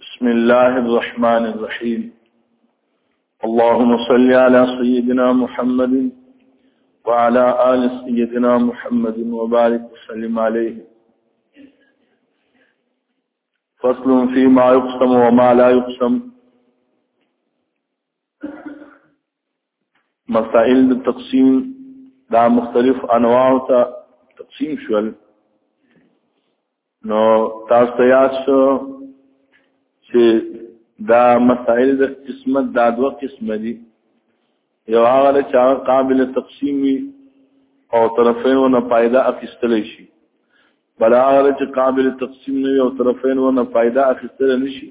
بسم الله الرحمن الرحيم اللهم صل على سيدنا محمد وعلى آل سيدنا محمد وبارك وسلم عليه فصل فيما يقسم وما لا يقسم مسائل د تقسیم دا مختلف انواع ته تقسیم شول نو تاسو ته یاد شو چې دا مسائل د قسمت دا دوه قسم دي یو هغه چې هغه قابل تقسیم وي او طرفین ونه فائدہ اخیستل شي بل هغه چې قابل تقسیم نه وي او طرفین ونه فائدہ اخیستل نشي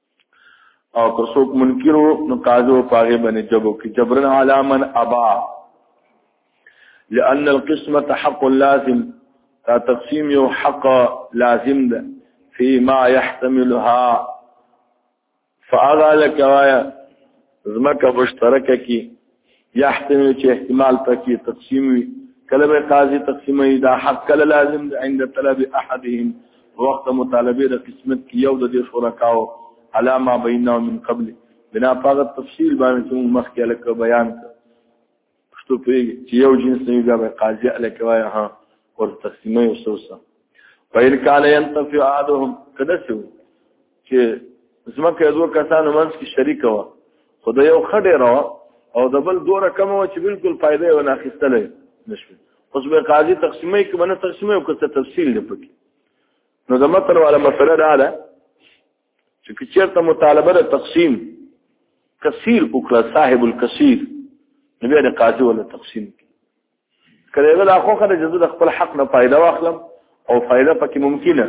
او که څوک منکر وو نو قاضي او پاغه باندې جبو کې جبرن علامن ابا لأن القسمة حق لازم دا تقسیم یو حق لازم ده فيما يحتملها فأغا لك وایا زمکه مشترکه کی یحتمل چې احتمال پکې تقسیم وي کله به قاضي تقسیمي دا حق کله لازم ده عند طلب احدهم وقت مطالبه د قسمت کې یو د دې شرکاو علامه بینه من قبل بنا پاغه تفصیل باندې چې مخکې لکه بیان کړ پښتو پیږي چې یو جنس نه دا به قاضي الکه وای ها ور تقسیمه یو سوسه پیر کال ينتفع احدهم کده سو چې زمکه دوه کسانو منځ کې شریک و خو دا یو خډه را او د بل دوه رقم و چې بالکل فائدې و نه اخیستلې نشو اوس به قاضي تقسیمه کې باندې تقسیمه او کته تفصیل نه پکې نو د متن والا مسله دا ده چې کچرته مطالبه د تقسیم کثیر وکړه صاحب الکثیر نو بیا د قاضي ولا تقسیم کړي کله دا خو خره جزو د خپل حق نه فائدہ واخلم او فائدہ پکې ممکنه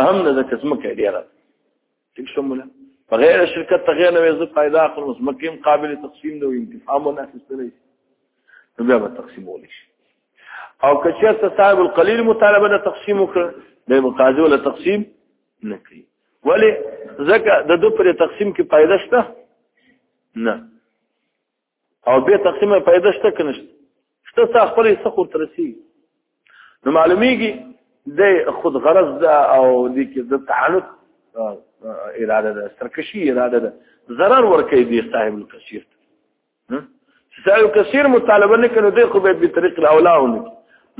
اهم نه د قسمه کې ډیره ټیک شموله بغیر شرکت تغیر نه وزه فائدہ اخلم اوس مکیم قابل تقسیم نو انتفاع مو نه اخیستلی نو بیا به تقسیم ولی شي او کچرته صاحب القلیل مطالبه د تقسیم وکړه د قاضي ولا تقسیم نه کوي ولی ځکه د دو پر تقسیم کې پایده شته نه او به تقسیم پایده شته کنه شته څه خپل څه خور ترسي نو معلومیږي د خود غرض ده او د کې د تعنت اراده ده سرکشي اراده ده ضرر ورکې دي صاحب الکثیر چې ساو کثیر مطالبه نه کړو دوی خو به په طریق الاولا ونه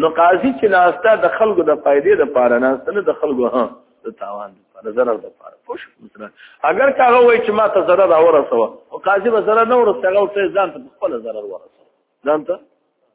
نو قاضي چې ناستا د خلکو د فائدې د پاره ناستا نه د خلکو ها د تاوان د پاره ضرر د پاره پوه شو مثلا اگر کاغه وای چې ما ته ضرر اورسوه او قاضي به ضرر نه ورسوه هغه ته ځان ته خپل ضرر ورسوه ځان ته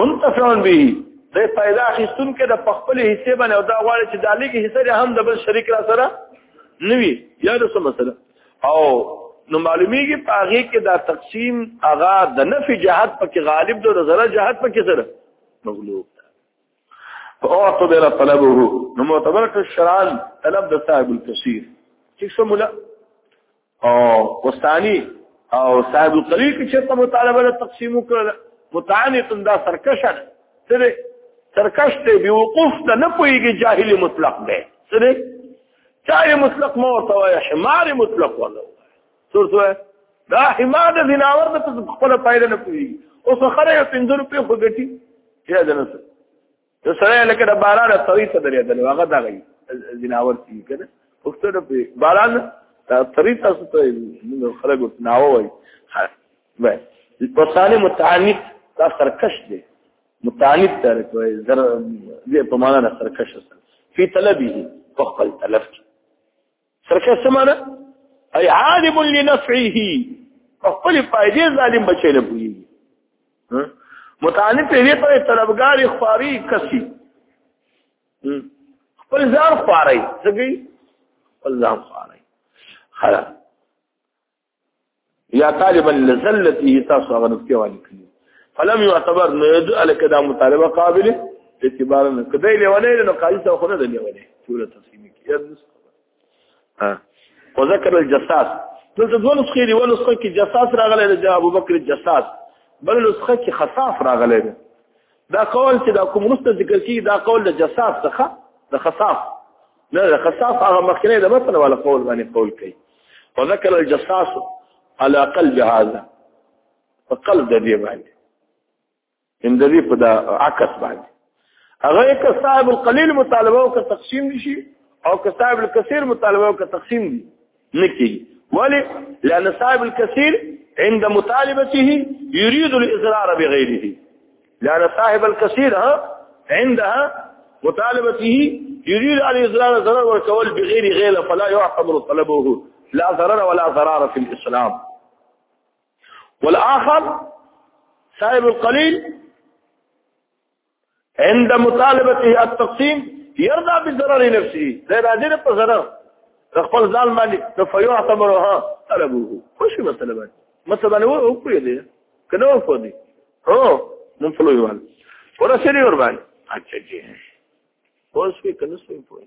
منتفعون به د پیدا خستون کې د خپل حصے باندې او دا غواړي چې د لګي حصے هم د بل شریک را سره نوي یا د څه مسله او نو معلومیږي پاغي کې دا تقسیم اغا د نفي جهاد پکې غالب د زره جهاد پکې سره مغلوب فاعطوا بلا طلبه نو معتبر الشرعان طلب د صاحب الكثير ٹھیک سمولا او وستانی او صاحب القلیل کې چې مطالبه له تقسیم وکړه متعنق دا سرکش ده سره سرکش ته بي وقوف ته نه پويږي جاهل مطلق ده سره چای مطلق مو ته وای حمار مطلق ولا سورته دا حمار د دیناور د خپل پایله نه پويږي اوس خره 50 روپے خو ګټي یا جنسه نو سره لکه د باران طری ته درېدل هغه دا غي جناور سی کنه پښتو د باران طری تاسو ته موږ خلک ناو وای وای په ثاني متعنت دا سرکش دی متعنت تر کوي زر دې په معنا د سرکش سره فی طلبه په خپل طلب کې سرکه سمانه اي عالم لنفعه خپل فائدې ظالم بچی نه پوي متعلق دې ته طلبګار خواري کسي خپل ځان خواري ځګي خپل ځان خواري خلا یا طالبا لزلته تاسو هغه نقطه وانه کړی فلم يعتبر نو يدو الک دا مطالبه قابل اعتبار نه کدی لیونه نو قاضي ته خو نه دی لیونه ټول تقسیم کیږي ها وذكر الجساس دلته دوه نسخې دی ول نسخه کې جساس راغلی دی ابو بکر الجساس بل نسخه کې خصاف راغلی دی دا قول چې دا کوم رسته ذکر کیږي دا قول د جساف څخه د خصاف نه د خصاف هغه مخکنه د مثلا ولا قول باندې قول کوي وذكر الجساس على قلب هذا فقلب د دې باندې ان د دې په دا عکس باندې هغه یک صاحب القليل مطالبه او که تقسیم شي او که صاحب الكثير مطالبه او که تقسیم دي نكي ولي لان صاحب الكثير عند مطالبته يريد الاضرار بغيره لان صاحب الكثير ها عندها مطالبته يريد الاضرار ضرر وكول بغير غيره فلا يعتبر طلبه لا ضرر ولا ضرار في الإسلام والآخر سائب القليل عند مطالبته التقسيم يرضى بضرر نفسه ده راځي په ضرر خپل ځان باندې د فيعتبرها طلبوه خوشي مسله باندې مثلا نو او کوی دی کنه او کوی او نن فلو یوان ورسېږي ور باندې اچھا جی اوس وی کنه سوي پوي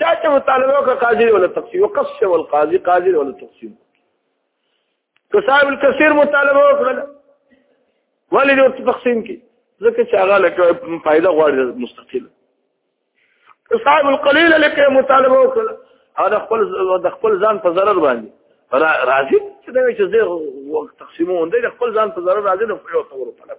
چا چې مطالبه وکړه قاضي ولا تقسیم وقسم القاضي قاضي ولا تقسیم که صاحب الکثیر مطالبه وکړه ولې د تقسیم کې ځکه چې هغه لکه فائدہ غواړي مستقیل که صاحب القلیل لکه مطالبه وکړه هغه خپل د خپل ځان په ضرر باندې راځي چې دا چې زه وخت تقسیمون دی خپل ځان په ضرر راځي نو یو تور طلب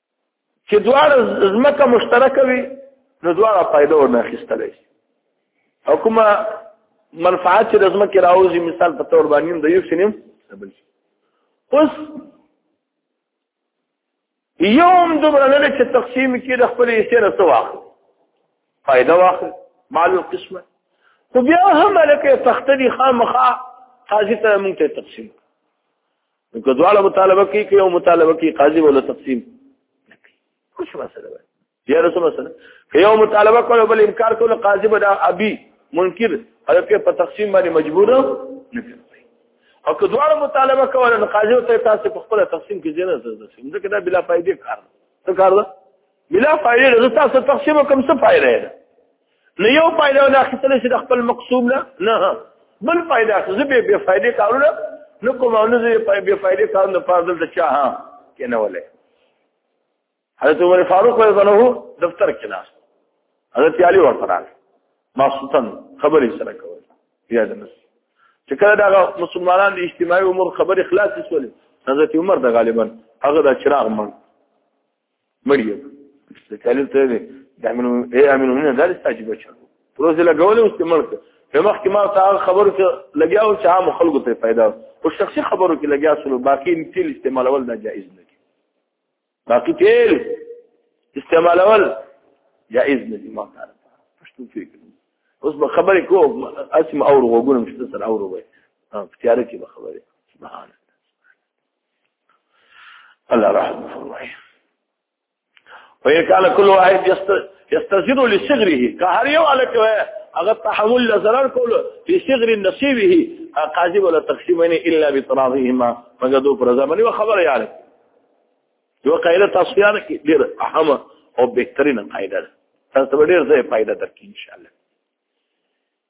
چې دواړه ځمکه مشترکه وي نو دواړه فائدہ ورنه اخیستلی شي او کومه منفعت چې د ځمکې راوځي مثال په تور باندې د یو سینم اوس یوم دومره نه چې تقسیم کې د خپل یې سره څه واخل فائدہ واخل مال القسمه خو بیا هم لکه تختدي خامخا قاضي ته مونږ ته تقسیم نو که دواړه مطالبه کوي که یو مطالبه کوي قاضي ولا تقسیم خوش مسله ده یا رسول مسله که یو مطالبه کوي بل انکار کوي قاضي به ابي منکر هغه په تقسیم باندې مجبور نه کوي او که دواړه مطالبه کوي نو قاضي ته تاسو په خپل تقسیم کې زیاده تقسیم ځکه دا بلا فائدې کار څه کار ده بلا فائدې تاسو تقسیم کوم څه فائدې ده نو یو فائدہ نه اخیستل شي د خپل مقصوم نه نه بل فائدہ څه به بے فائدې کارونه نو کوم نو زه بے فائدې کارونه په دل ته چا ها کنه ولې حضرت عمر فاروق رضی الله عنه دفتر کې ناس حضرت علی ورته راغی ما سلطان خبرې سره کول یاد نه چې کله دا مسلمانان د اجتماعي امور خبرې خلاصې شولې حضرت عمر د غالبا هغه د چراغ من مړی استقالین ته دی د امن اے امن هنا دا ستاجی بچو پروز لګول او استعمال کړ په مخ کې ما ته خبرو کې لګیا او چې عام خلکو ته پیدا او شخصي خبرو کې لګیا سره باقی تیل استعمالول دا جائز نه دي باقی تیل استعمالول جائز نه دي ما ته پښتو فکر اوس به خبرې کوم اسم او وګونم چې سره او وګورم په تیار کې به خبرې سبحان الله رحم فرمایي وهي کاله كل واحد يستزر لصغره که هر یو الک هغه تحمل لزرر کول په صغر نصيبه قاضي ولا تقسيمين الا بطرافهما مګه دو پر ځمني و خبر یاره یو قاعده تصفیانه کې ډېر اهمه او بهترینه قاعده ده تاسو به ډېر ځای فائدہ درکې ان شاء الله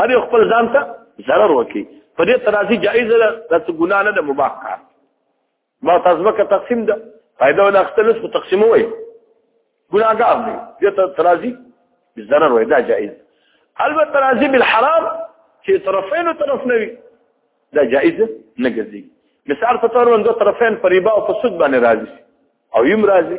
هر خپل ځان ته ضرر وکي په دې ترازی جایز ده د ګنا نه د مباح کار ما تاسو کا تقسیم ده فائدہ ولا اختل اس تقسیم وای ګناګار دی دې ترازی ضرر وای دا جایز البته ترازی بالحرام چې طرفین او طرف نوي دا جایز نه ګرځي مثال په تور باندې طرفین په ربا او په سود باندې راځي او یم راځي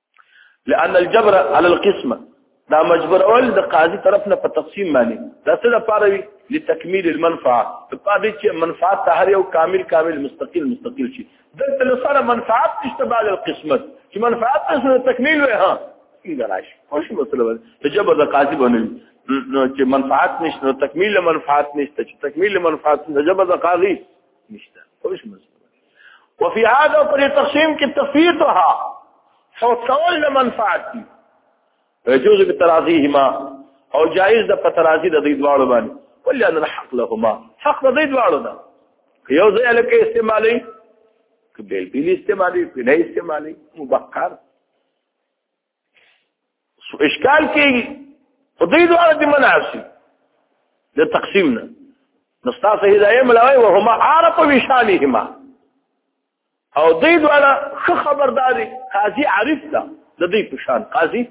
لأن الجبر على القسمه دا مجبر اول د قاضي طرف نه په تقسیم باندې دا څه د پاره وي لتکمیل المنفعه په پاره چې منفعت ته هر یو کامل کامل مستقل مستقل شي دلته له سره منفعت نشته بعد القسمت چې منفعت ته تکمیل وي ها څنګه راشي خو شي مطلب ته جبر د قاضي باندې نو چې منفعت نشته تکمیل منفعت نشته چې تکمیل منفعت نشته جبر د قاضي نشته خو شي مطلب وفي هذا پر تقسیم کې تفیتها او تول منفعت دي يجوز بتراضيهما او جائز د پتراضي د دې دواړو باندې ولې ان الحق لهما حق د دې دواړو ده یو ځای لکه استعمالي کبل بیل استعمالي نه استعمالي مبکر سو اشکال کېږي په دې ډول دې مناسي د تقسیم نه نو تاسو هدايه ملوي او هما عارف بشانهما او دې ډول خو خبرداري قاضي عارف ده د دې په شان قاضي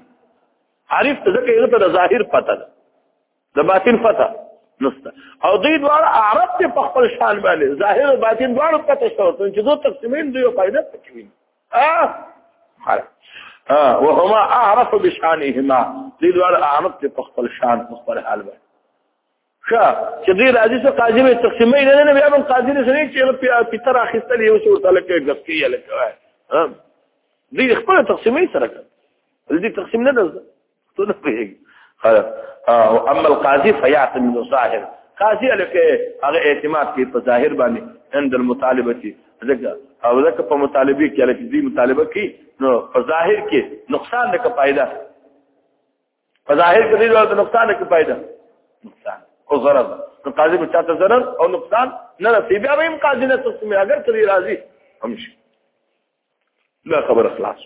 عارف ته ځکه یو ته ظاهر پته ده د باطن پته نسته او دوی دواړه عرب ته په خپل شان باندې ظاهر او باطن دواړه پته شته چې دوه تقسیمین دوی فائدہ پکې وي اه اه وهما اعرف بشانهما دوی دواړه عرب ته په خپل شان په خپل حال باندې ښه چې دوی راځي چې قاضي به تقسیمې نه نه بیا به قاضي نه سړي چې په تر اخیستل یو څو تعالی کې غفقیه لکه دوی خپل تقسیمې سره کوي دې تقسیم نه ده ته نه پیږي او اما القاضي فيعتم من الظاهر قاضي لکه هغه اعتماد کوي په ظاهر باندې عند المطالبه ځکه او ځکه په مطالبه کې لکه دې مطالبه کې نو په ظاهر کې نقصان نه کا پیدا په ظاهر کې دې ورته نقصان نه کا پیدا نقصان او ضرر نو قاضي به چاته ضرر او نقصان نه رسي بیا به هم قاضي نه تسمي اگر کړي راضي هم شي لا خبر خلاص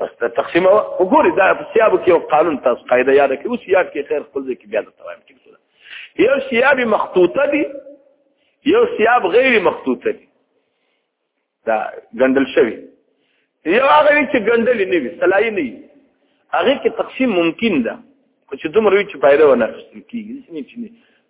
بس دا تقسیم وګوري دا په سیابو کې یو قانون تاسو قاعده یاد کړئ اوس یاد کې خیر خپل ځکه بیا د توایم کې یو سیاب مخطوطه دي یو سیاب غیر مخطوطه دي دا ګندل شوی یو هغه چې ګندل نه وي سلای نه وي هغه کې تقسیم ممکن ده خو چې دومره وي چې پایده ونه اخیستل کېږي ځینې چې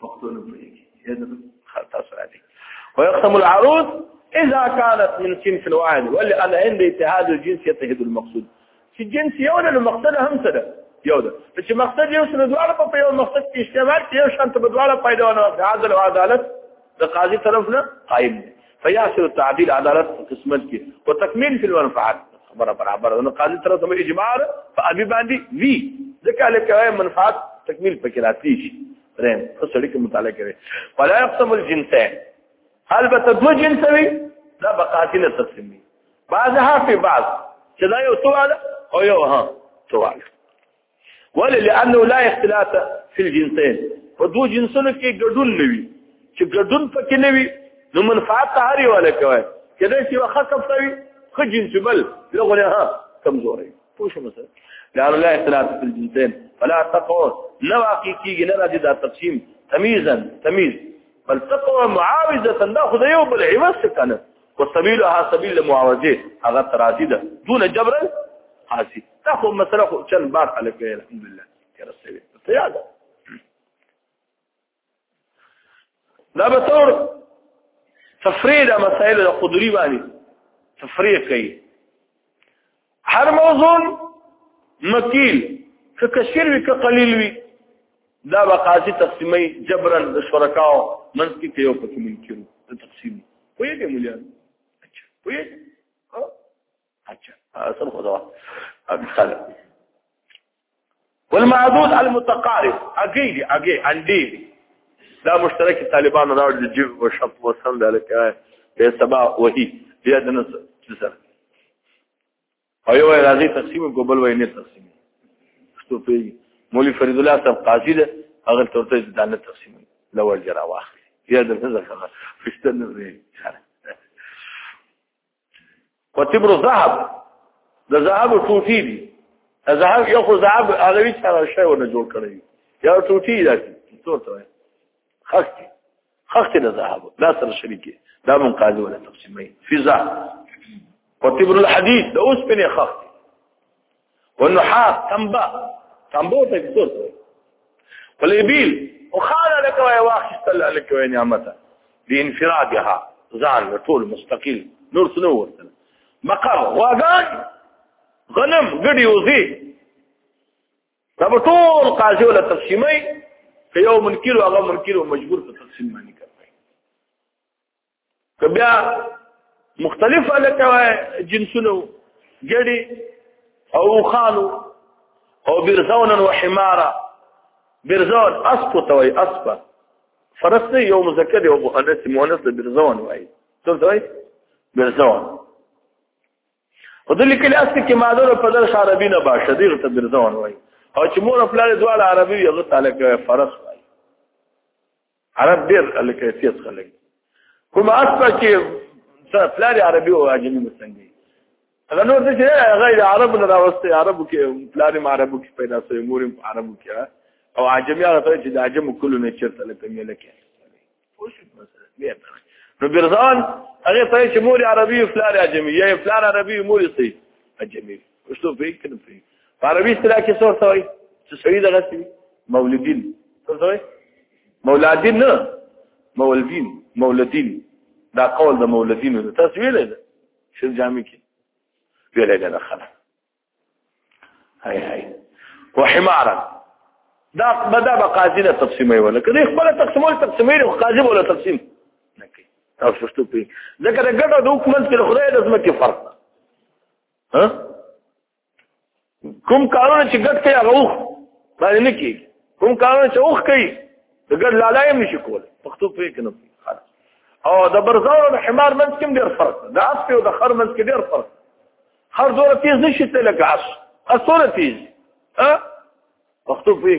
پښتون په تاسو راځي ويختم العروض اذا كانت من جنس واحد ولان عند اتحاد الجنس يتحد المقصود چې جنس یو نه مقصد هم څه ده یو ده چې مقصد یو سره دواړه په یو مقصد کې استعمال یو شان ته دواړه پیدا ونه عدل او عدالت د قاضي طرف نه قائم دي فياسر التعديل عدالت قسمت کې او تکمیل فی المنفعات خبره برابر نو قاضي تر سم اجماع په ابي باندې وی ځکه لکه منفعات تکمیل پکې راځي شي درم په سړی کې مطالعه کوي فلا يقسم الجنسين هل به دو جنس وي دا بقاتله تقسیم وي بعضها فی بعض چې دا یو سوال او یو ها سوال ولې لانه لا اختلاط فی الجنسین په دوه جنسونو کې ګډون نه وي چې ګډون پکې نه وي نو منفعت هر یو لکوي کله چې واخه کوي خو جنس بل لغونه ها کمزوري پوه شو مثلا لار لا اختلاط فی الجنسین فلا تقو نو حقیقي نه راځي دا تقسیم تمیزا تمیز بل تقو معاوضه دا خو یو بل عوض کنه وسبيلها سبيل المعاوضه هغه تراضي ده دون جبر حاصل دا خو مسله خو چل بار الک ویل الحمدلله کړه سوي ته یاد دا به تور تفرید مسائل د قدری باندې تفریق کوي هر موضوع مکیل که کثیر وي که قلیل وي دا به قاضي تقسیمي جبرا د شرکاو منځ کې یو پکې منکرو د تقسیم پوهیږي مليان پوهیږي اچھا اصل خدا اصل والمعدود المتقارب اگی دی اگی انډی دا مشترک طالبان راوړ د جیب او شپ او سم د لکه به سبا وਹੀ بیا د نس سره او یو راځي تقسیم کو بل وای نه تقسیم ستو پی مولوی فرید الله صاحب قاضی ده هغه ترته د دانه تقسیم لور جرا واخلي بیا د نس سره فشتن نه وتبر ذهب د ذهب ټوټي دي ذهب یو خو ذهب علاوه چا شی ونه جوړ کړی یا ټوټي راځي څورته خخت خخت د ذهب لا سره شریکه دا من قاضي ولا تقسیمه فزا وتبر الحديد د اوس په خخت والنحاس تنبا تنبو ته څور والابيل وخال لك ويا واخست لك ويا نعمته بانفرادها زان طول مستقيل نور سنو ورتنه مقام واغان غنم ګډي وزي دا به ټول قاضي ولا تقسیمي که یو منکر او هغه منکر مجبور په تقسیم باندې که بیا مختلف لکه جنسونه ګړي او خانو او برزونا وحمارا برزون اسپو توي اسپا فرس یو مذکر یو مؤنث مؤنث د برزون وای څه توي برزون په دې لیکل اصل کې ماده په دغه عربي نه باشه دغه ته برزون وای او چې مور خپل دواله عربي یو تعالی کوي فرس عرب ډیر الکیفیت خلک کوم اصله چې پلار عربي او عجمي مسنګي هغه نور څه چې غیر عرب نه راوستي عربو کې پلار ما عربو کې پیدا شوی مور په عربو کې او عجمي هغه ته چې د عجم کلو نه چرته لکه مله کې نو برزان هغه ته چې مور عربي او پلار عجمي یا پلار عربي مور سي عجمي پښتو په کې نه پوي عربي اصطلاح کې څه ورته وایي چې سړي دغه سي مولدین څه ورته وایي مولادین نه مولدین مولدین دا قول د مولدین د تسویل ده شر جامع کې ویل دا دخله هاي هاي وحمارا دا بدا بقاضي له تقسیمه ولا کله خپل تقسیمول تقسیمه له قاضي ولا تقسیم نه کوي تاسو شتو پی ځکه دا ګټه د حکومت کې خدای د زمکه فرق ها کوم کارونه چې ګټ کوي هغه اوخ باندې نه کېږي کوم کارونه چې اوخ کوي د ګډ لالا یې نشي کول پښتو پوه کې نه او د برزاو او د حمار منځ کې ډېر فرق دی د اس او د خر منځ کې ډېر فرق هر دوره تیز نشي تل لکه اس اسوره تیز ها پښتو پوه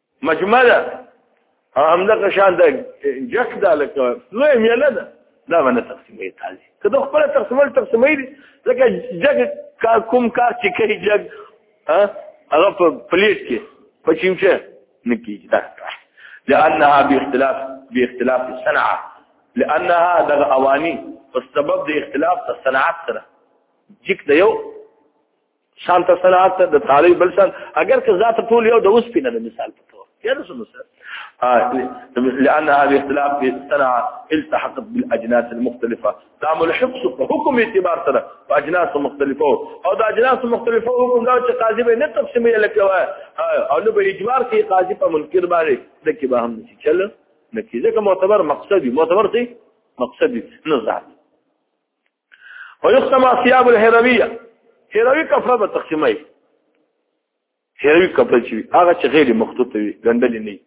مجمع ده او همدغه شان د جک دا لکه لوی میله ده دا باندې تقسیمې تازي که د خپل تقسیمول تقسیمې دي ځکه جګ کا کوم کار چې کوي جګ هغه په پلیټ کې په چیمچه نه کیږي دا لانها باختلاف باختلاف الصنعه لانها دغه اواني په سبب د اختلاف د صنعت سره جک د یو شان ته صنعت د تعالی بل شان اگر که ذات ټول یو د اوس پینه د مثال په تور یا رسول مثال لأن هذه اختلاف في الصنعة التحقت بالأجناس المختلفة دا ملحق سو حکم اعتبار سره په اجناس مختلفو او دا اجناس مختلفو حکم دا چې قاضي به نه تقسیمي لکه او نو به اجبار کې قاضي په منکر باندې د کې به هم نشي چل نکیزه که معتبر مقصدی معتبر سی مقصدی نزد ويختم اثياب الهرويه هروي کفره به تقسیمای هروي کفره چې هغه چې غیر مخطوط وي ګندلې نه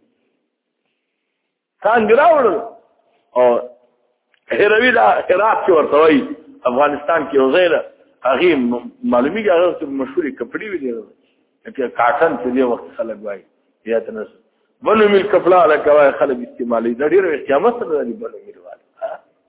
کان ګراوړ او هروي دا عراق کې ورته وای افغانستان کې وزیره هغه معلومی هغه مشهوري کپڑے وي دي چې کاټن په دې وخت خلک وای یا تنس بنو مل کپلا علاقه وای خلک استعمالي د ډیرو احتیامات سره دي بنو مل وای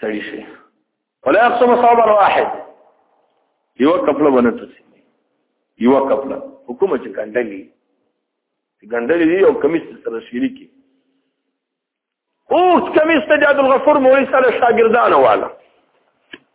سړی شي ولا يقسم صوبا واحد یو کپل ونه تسی یو کپل حکومت چې ګندلی ګندلی دی او کمیس سره شیری کی اوس کمیس ته جاد الغفور مولوی سره شاګردانو والا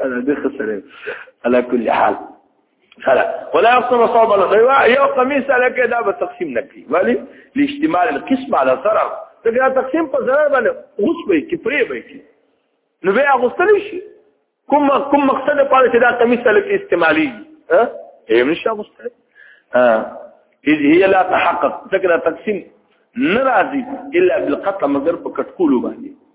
هذا بخسر على كل حال خلاص ولا يقصر صوب الغيوة يو قميص على كده بتقسيم نكي ولي لاشتمال القسم على ضرر تقرأ تقسيم په ضرر باندې اوس به کې پرې به کې نو بیا غوستل شي کوم کوم مقصد په اړه چې دا قميص على کې استعمالي ها یې نشه غوستل ها اذ هي لا تحقق تقرأ تقسيم ناراضي الا بالقطع مگر په کټکولو باندې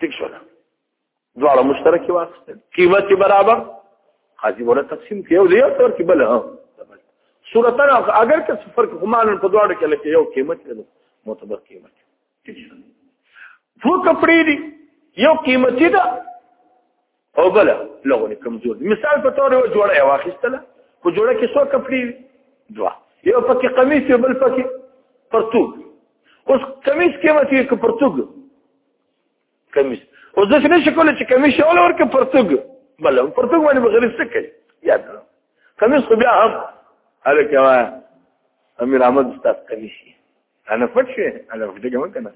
ٹھیک شو دواړه مشترک واخیستل قیمت برابر حاجی مولا تقسیم کیو دی او تر کې بل ها صورتن اگر که فرق همان په دواړه کې لکه یو قیمت دی معتبر قیمت ٹھیک شو دو کپڑے دی یو قیمتي ده او بل لغونه کمزور مثال په تور یو جوړه یو اخیستله په جوړه کې څو کپړي دوا یو پکې قمیص یو بل پکې پرتوګ اوس قمیص کې مته کې پرتوګ قمیص او ځکه نشي کولای چې قمیص اول ورکه پرتوګ بل پرتوګ باندې بغیر څه کوي یاد قمیص خو بیا هم هلکه وای امیر احمد استاد قمیص انا پټ شي انا پټ کوم کنه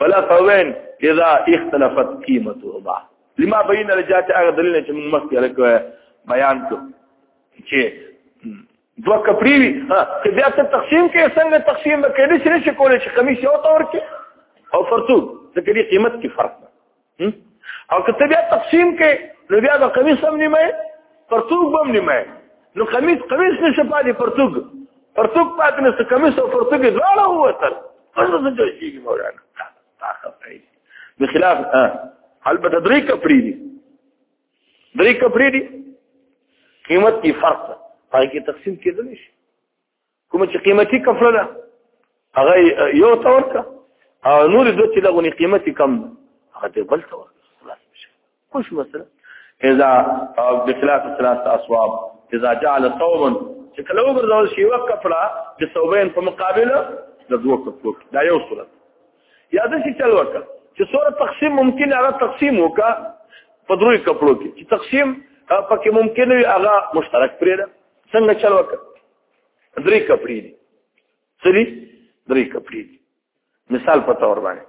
فلا فوين اذا اختلفت قيمتهما لما بين رجعت هغه دلیل چې موږ مخکې لکه بیان کو چې دوه کپری وي ها چې بیا ته تقسیم کې څنګه تقسیم وکړي چې نشي کولای چې قمیص یو تور کې او فرتوب د کلی قیمت کې فرق او که ته بیا تقسیم کې نو بیا به قمیص هم نیمه پرتوګ به هم نیمه نو قمیص قمیص نشه پاتې پرتوګ پرتوګ پاتې نشه قمیص او پرتوګ دواړه ووتل اوس څه جوړ کېږي مولانا طاقت دی بخلاف البته درې کپړې دي درې کپړې دي قیمت کې فرق دی پای کې تقسیم کېدلی شي کوم چې قیمتي کفله ده هغه یو تور کا او نور د چې لغونی قیمتي کم هغه دې بل تور خلاص شي خوش مثلا اذا بثلاث ثلاث اصواب اذا جعل صوبا چې کله وګرځول شي یو کفله د صوبین په مقابله د دوه کفلو دا یو صورت یا د شي چل وکړه چې صورت تقسیم ممکن هغه تقسیم وکړه په دروي کپلو کې چې تقسیم پکې ممکن وي هغه مشترک پرې ده څنګه چل وکړه درې کپړې دي سری درې کپړې دي مثال په تور باندې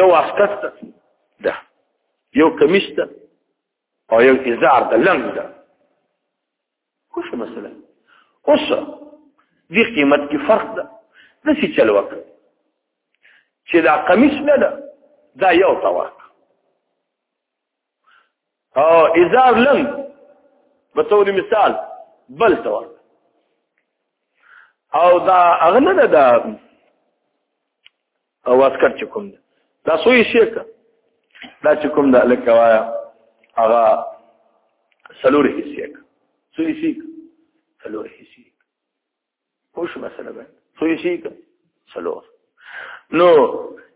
یو اسکست ده یو کمیس ده او یو ازار ده لنګ ده کومه مسله اوس دې قیمت کې فرق ده نسی چل وکړه چې دا قمیص نه ده دا یو طواق او ازار لم په تور مثال بل تور او دا اغنه ده دا او اسکر چې کوم ده دا سوی شي که دا چې کوم ده لکه وایا هغه سلور حصې که سوی شي سلور حصې پوه شو مسله باندې څو یې شي څلور نو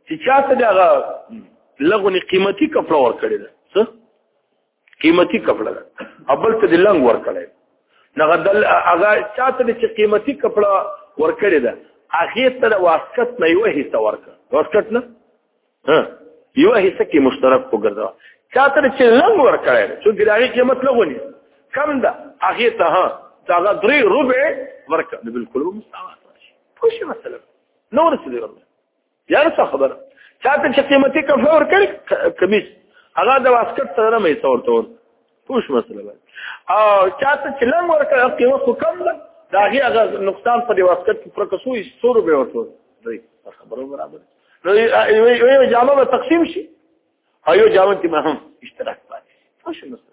چې چا ته بیا هغه لغونې قیمتي کپړه ورکړې ده څه قیمتي کپړه ده ابل ته د لنګ ورکړې هغه دل هغه چا ته چې قیمتي کپړه ورکړې ده هغه ته د واسکت نه یو حصہ ورکړه واسکت نه ها یو حصہ کې مشترک وګرځوا چاته چې لنګ ور کړی چې د هغه قیمت لغونی کم ده هغه ته ها دا درې ربع ورکړه نو بالکل مستعمل شي خو شي مثلا نور څه دی یا څه خبره چاته چې قیمتي کفه ور کړی کمیس هغه د واسکټ سره مې څور تور خوش مسله باندې او چاته چلنګ ورکړه قیمت خو کم ده دا هي هغه نقصان په دی واسکټ کې پر کسو 100 روپے ورته دی خبرو برابر نو یو جامه به تقسیم شي او یو جامه کې به هم اشتراک پاتې خوش مسله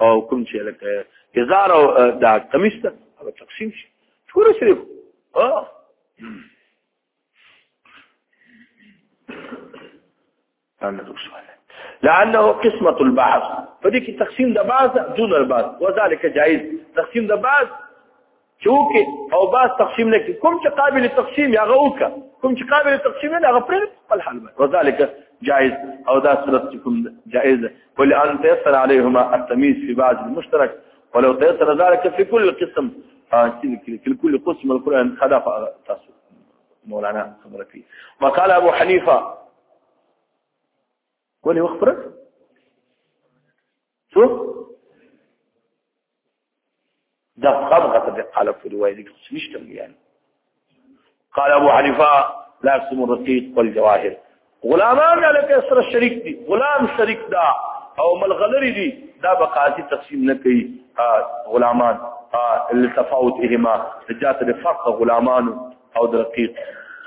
او کوم چې لکه هزار او دا کمیس ته هغه تقسیم شي ټول سره او لانه قسمه البعض فدي کې تقسیم د بعض دون البعض وذلك جائز تقسیم د بعض چوکه او باس تقسیم نه کی کوم چې قابل تقسیم یا غوکه کوم چې قابل تقسیم نه هغه پرې خپل حل وي وذالک جائز او دا صورت کوم جائز ول ان تيسر عليهما التمييز في بعض المشترك ولو تيسر ذلك في كل قسم في كل قسم القران خلاف تاسو مولانا خبره کوي وقال ابو حنيفه ولي وخبرك څو دا خامخا ته قال پورې وایي دي څه نشته بیان قال ابو حنیفه لا اسم الرقيق والجواهر غلامان لکه سره شریک دي غلام شریک دا او ملغلری دي دا به قاضي تقسیم نه کوي غلامان لتفاوتهما جات الفرق غلامان او درقیق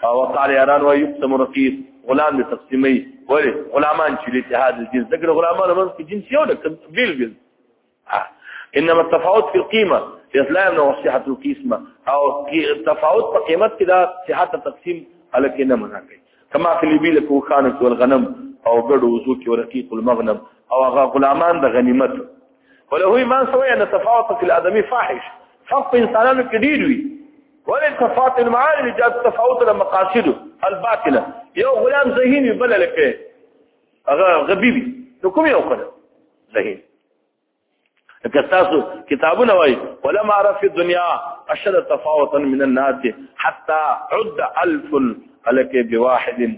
او قال یاران و یقسم رقیق غلام دې تقسیمي ولی غلامان چې د اتحاد الجنس دغه غلامان هم کې جنس یو لکه بیل بیل انما التفاوت في القيمه اسلام نو صحه القسمه او تفاوت په قیمت کې دا صحت تقسیم الکه نه منع کوي کما في البيل کو خانه والغنم او ګډو وسو کې ورقیق المغنم او هغه غلامان د غنیمت وله ایمان سوی ان تفاوت فی الادمی فاحش حق انسانانو کې ډیر وي ولې تفاوت المعارف جاء تفاوت المقاصد الباطله یو غلام ذهین بل لکه هغه غبی وي نو کوم یو کړه ذهین لکه تاسو کتابونه وای ولما عرف الدنيا اشد تفاوتا من الناس حتى عد الف علك بواحد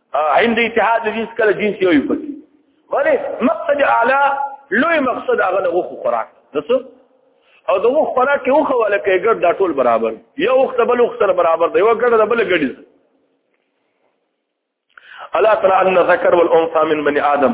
عند اتحاد الجنس کله جنس یو یو ولی مقصد اعلی لوی مقصد هغه د غوخو خوراک دسو او د غوخ خوراک یو خو ولا کې ګډ دا ټول برابر یو وخت بل وخت سره برابر دی یو ګډ د بل ګډ الا ترى ان الذكر والانثى من بني ادم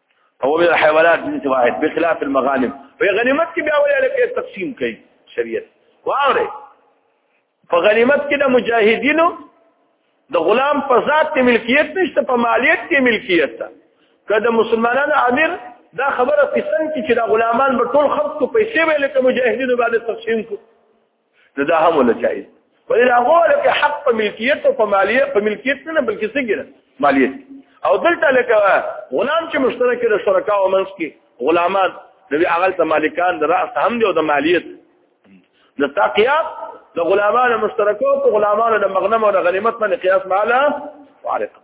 او به حیوانات جنس واحد بخلاف المغانم په غنیمت کې بیا ولې لکه تقسیم کوي شریعت واغره په غنیمت کې د مجاهدینو د غلام په ذات کې ملکیت نشته په مالیت کې ملکیت ده که د مسلمانانو امیر دا خبره قسم کې چې د غلامان به ټول خلق کو پیسې ویل کوم مجاهدینو باندې تقسیم کو نو دا هم ولا جائز په دې هغه لکه حق په ملکیت او په مالیه په ملکیت نه بلکې څنګه مالیت او دلته لکه غلام چې مشترک د شرکا او منځ کې غلامان نو هغه ته مالکان د راس هم دی او د مالیت د تقیات د غلامانو مشترکو او غلامانو د مغنم او د غنیمت باندې قیاس معاله وعليكم